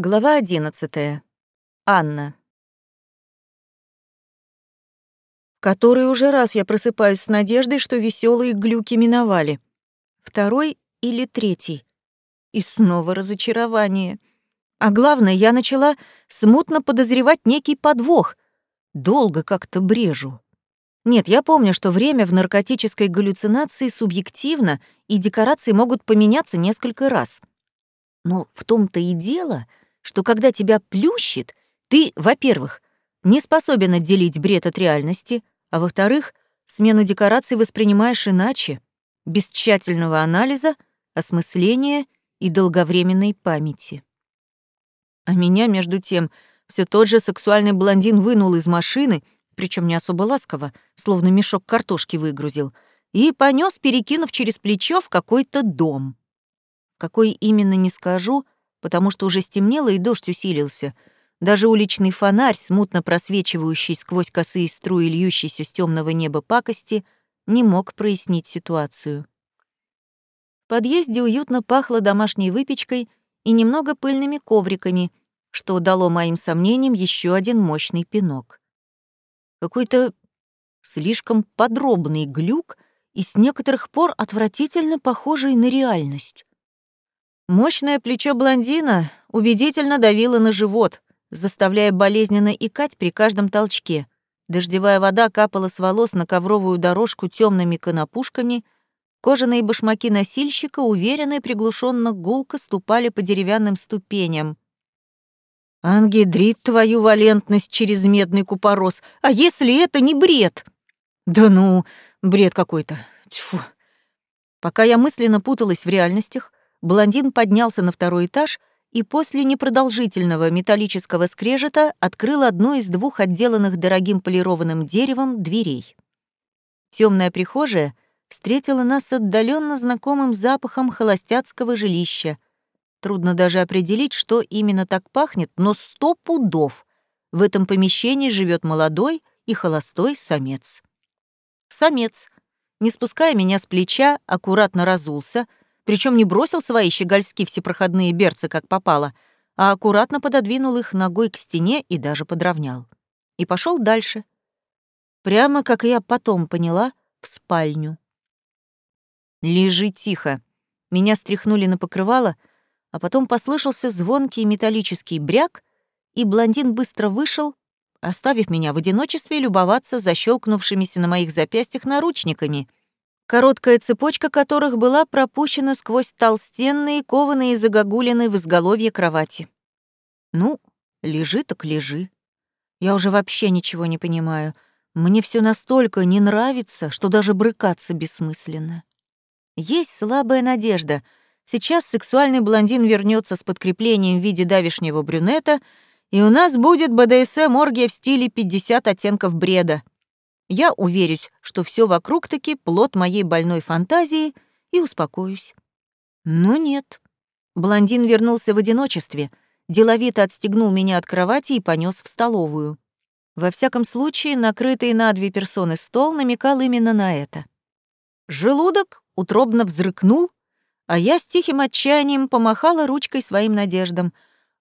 Глава одиннадцатая. Анна. Который уже раз я просыпаюсь с надеждой, что веселые глюки миновали. Второй или третий. И снова разочарование. А главное, я начала смутно подозревать некий подвох. Долго как-то брежу. Нет, я помню, что время в наркотической галлюцинации субъективно, и декорации могут поменяться несколько раз. Но в том-то и дело — что когда тебя плющит, ты, во-первых, не способен отделить бред от реальности, а во-вторых, смену декораций воспринимаешь иначе, без тщательного анализа, осмысления и долговременной памяти. А меня, между тем, все тот же сексуальный блондин вынул из машины, причем не особо ласково, словно мешок картошки выгрузил, и понес, перекинув через плечо в какой-то дом. Какой именно не скажу — потому что уже стемнело и дождь усилился. Даже уличный фонарь, смутно просвечивающий сквозь косые струи, льющиеся с темного неба пакости, не мог прояснить ситуацию. В подъезде уютно пахло домашней выпечкой и немного пыльными ковриками, что дало моим сомнениям еще один мощный пинок. Какой-то слишком подробный глюк и с некоторых пор отвратительно похожий на реальность. Мощное плечо блондина убедительно давило на живот, заставляя болезненно икать при каждом толчке. Дождевая вода капала с волос на ковровую дорожку темными конопушками, кожаные башмаки носильщика уверенно и приглушенно гулко ступали по деревянным ступеням. «Ангидрит твою валентность через медный купорос! А если это не бред?» «Да ну, бред какой-то. Тьфу!» Пока я мысленно путалась в реальностях, блондин поднялся на второй этаж и после непродолжительного металлического скрежета открыл одну из двух отделанных дорогим полированным деревом дверей. Темная прихожая встретила нас с отдаленно знакомым запахом холостяцкого жилища. Трудно даже определить, что именно так пахнет, но сто пудов. В этом помещении живет молодой и холостой самец. Самец, не спуская меня с плеча, аккуратно разулся — причем не бросил свои щегольски всепроходные берцы, как попало, а аккуратно пододвинул их ногой к стене и даже подровнял. И пошел дальше. Прямо, как я потом поняла, в спальню. «Лежи тихо». Меня стряхнули на покрывало, а потом послышался звонкий металлический бряк, и блондин быстро вышел, оставив меня в одиночестве любоваться защелкнувшимися на моих запястьях наручниками — короткая цепочка которых была пропущена сквозь толстенные, кованые загогулины в изголовье кровати. Ну, лежи так лежи. Я уже вообще ничего не понимаю. Мне все настолько не нравится, что даже брыкаться бессмысленно. Есть слабая надежда. Сейчас сексуальный блондин вернется с подкреплением в виде давишнего брюнета, и у нас будет БДСМ-оргия в стиле 50 оттенков бреда я уверюсь, что все вокруг таки плод моей больной фантазии и успокоюсь. Но нет. Блондин вернулся в одиночестве, деловито отстегнул меня от кровати и понес в столовую. Во всяком случае, накрытый на две персоны стол намекал именно на это. Желудок утробно взрыкнул, а я с тихим отчаянием помахала ручкой своим надеждам.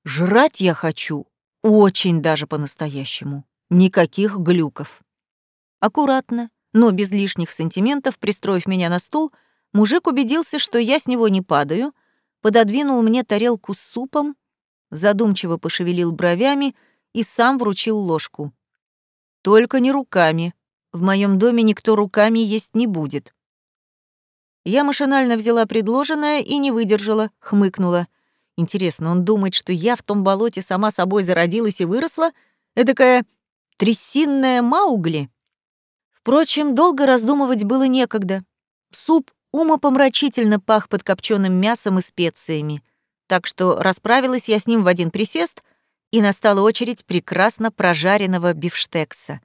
Жрать я хочу, очень даже по-настоящему. Никаких глюков. Аккуратно, но без лишних сантиментов, пристроив меня на стул, мужик убедился, что я с него не падаю, пододвинул мне тарелку с супом, задумчиво пошевелил бровями и сам вручил ложку. Только не руками. В моем доме никто руками есть не будет. Я машинально взяла предложенное и не выдержала, хмыкнула. Интересно, он думает, что я в том болоте сама собой зародилась и выросла? Эдакая трясинная Маугли? Впрочем, долго раздумывать было некогда. Суп умопомрачительно пах под копченым мясом и специями, так что расправилась я с ним в один присест, и настала очередь прекрасно прожаренного бифштекса.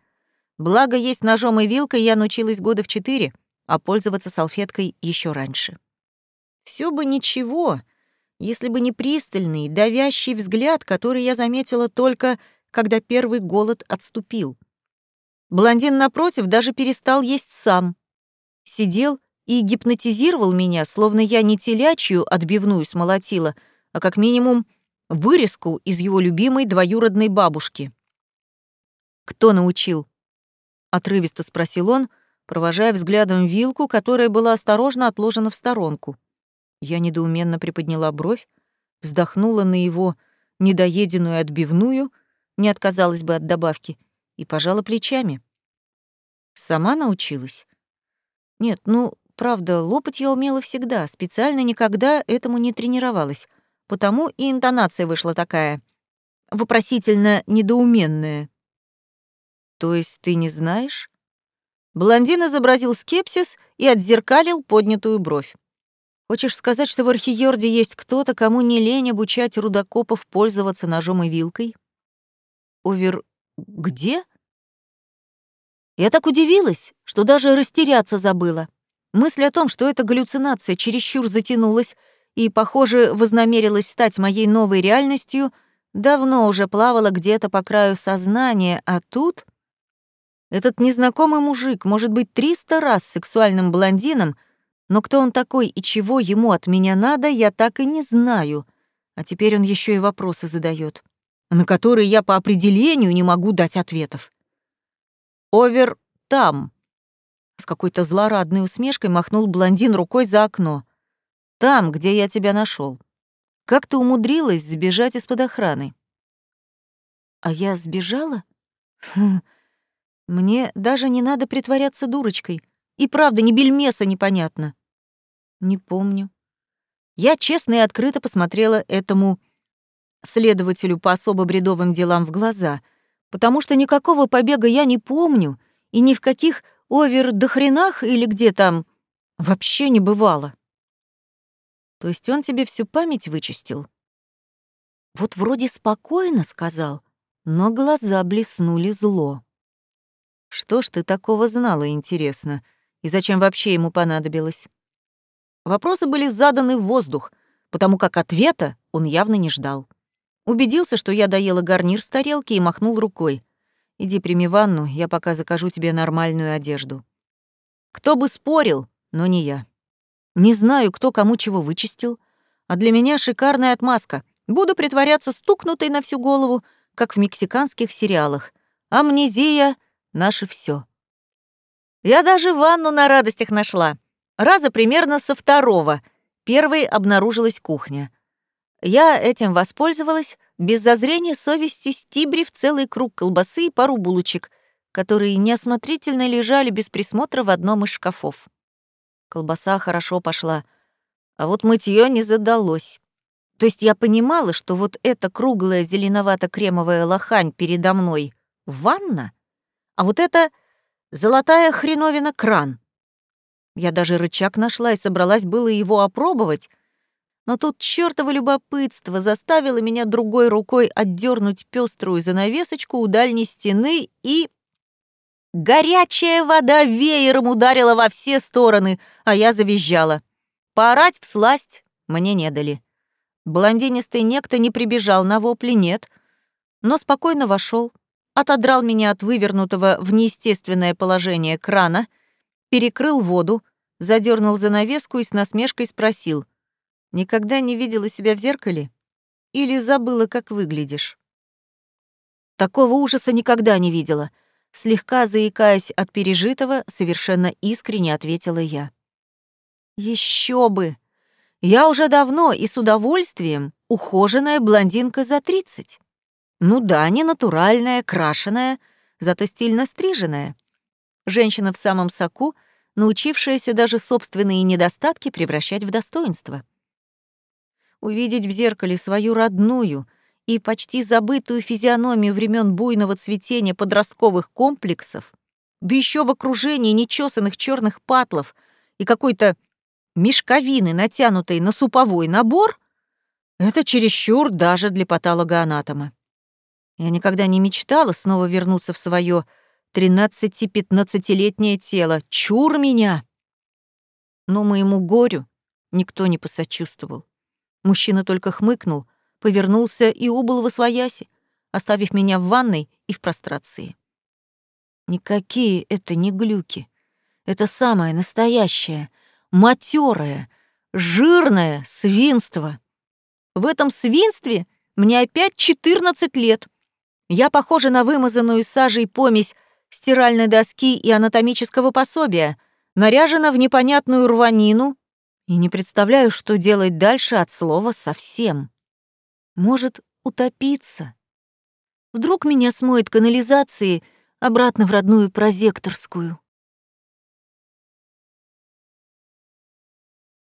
Благо, есть ножом и вилкой я научилась года в четыре, а пользоваться салфеткой еще раньше. Все бы ничего, если бы не пристальный, давящий взгляд, который я заметила только, когда первый голод отступил — Блондин напротив даже перестал есть сам. Сидел и гипнотизировал меня, словно я не телячью отбивную смолотила, а как минимум вырезку из его любимой двоюродной бабушки. «Кто научил?» — отрывисто спросил он, провожая взглядом вилку, которая была осторожно отложена в сторонку. Я недоуменно приподняла бровь, вздохнула на его недоеденную отбивную, не отказалась бы от добавки, и пожала плечами. Сама научилась? Нет, ну, правда, лопать я умела всегда, специально никогда этому не тренировалась, потому и интонация вышла такая, вопросительно недоуменная. То есть ты не знаешь? Блондин изобразил скепсис и отзеркалил поднятую бровь. Хочешь сказать, что в Архиорде есть кто-то, кому не лень обучать рудокопов пользоваться ножом и вилкой? Овер... где? Я так удивилась, что даже растеряться забыла. Мысль о том, что эта галлюцинация чересчур затянулась и, похоже, вознамерилась стать моей новой реальностью, давно уже плавала где-то по краю сознания, а тут... Этот незнакомый мужик может быть триста раз сексуальным блондином, но кто он такой и чего ему от меня надо, я так и не знаю. А теперь он еще и вопросы задает, на которые я по определению не могу дать ответов. Овер там. С какой-то злорадной усмешкой махнул блондин рукой за окно. Там, где я тебя нашел. Как ты умудрилась сбежать из-под охраны? А я сбежала? Хм. Мне даже не надо притворяться дурочкой. И правда, ни бельмеса непонятно. Не помню. Я честно и открыто посмотрела этому следователю по особо бредовым делам в глаза — потому что никакого побега я не помню, и ни в каких овер-дохренах или где там вообще не бывало. То есть он тебе всю память вычистил? Вот вроде спокойно сказал, но глаза блеснули зло. Что ж ты такого знала, интересно, и зачем вообще ему понадобилось? Вопросы были заданы в воздух, потому как ответа он явно не ждал. Убедился, что я доела гарнир с тарелки и махнул рукой. «Иди прими ванну, я пока закажу тебе нормальную одежду». Кто бы спорил, но не я. Не знаю, кто кому чего вычистил, а для меня шикарная отмазка. Буду притворяться стукнутой на всю голову, как в мексиканских сериалах. Амнезия — наше все. Я даже ванну на радостях нашла. Раза примерно со второго. Первой обнаружилась кухня — я этим воспользовалась, без зазрения совести стибрив целый круг колбасы и пару булочек, которые неосмотрительно лежали без присмотра в одном из шкафов. Колбаса хорошо пошла, а вот мытье не задалось. То есть я понимала, что вот эта круглая зеленовато-кремовая лохань передо мной — ванна, а вот это золотая хреновина — кран. Я даже рычаг нашла и собралась было его опробовать, но тут чёртово любопытство заставило меня другой рукой отдернуть пеструю занавесочку у дальней стены и... Горячая вода веером ударила во все стороны, а я завизжала. Поорать в сласть мне не дали. Блондинистый некто не прибежал на вопли, нет, но спокойно вошел, отодрал меня от вывернутого в неестественное положение крана, перекрыл воду, задернул занавеску и с насмешкой спросил — Никогда не видела себя в зеркале? Или забыла, как выглядишь? Такого ужаса никогда не видела. Слегка заикаясь от пережитого, совершенно искренне ответила я. Еще бы! Я уже давно и с удовольствием ухоженная блондинка за тридцать. Ну да, не натуральная, крашеная, зато стильно стриженная. Женщина в самом соку, научившаяся даже собственные недостатки превращать в достоинство увидеть в зеркале свою родную и почти забытую физиономию времен буйного цветения подростковых комплексов, да еще в окружении нечесанных черных патлов и какой-то мешковины, натянутой на суповой набор, это чересчур даже для патологоанатома. Я никогда не мечтала снова вернуться в свое 13-15-летнее тело. Чур меня! Но моему горю никто не посочувствовал. Мужчина только хмыкнул, повернулся и убыл во свояси, оставив меня в ванной и в прострации. Никакие это не глюки. Это самое настоящее, матерое, жирное свинство. В этом свинстве Мне опять 14 лет. Я похожа на вымазанную сажей помесь стиральной доски и анатомического пособия, наряжена в непонятную рванину и не представляю, что делать дальше от слова совсем. Может, утопиться? Вдруг меня смоет канализацией обратно в родную прозекторскую?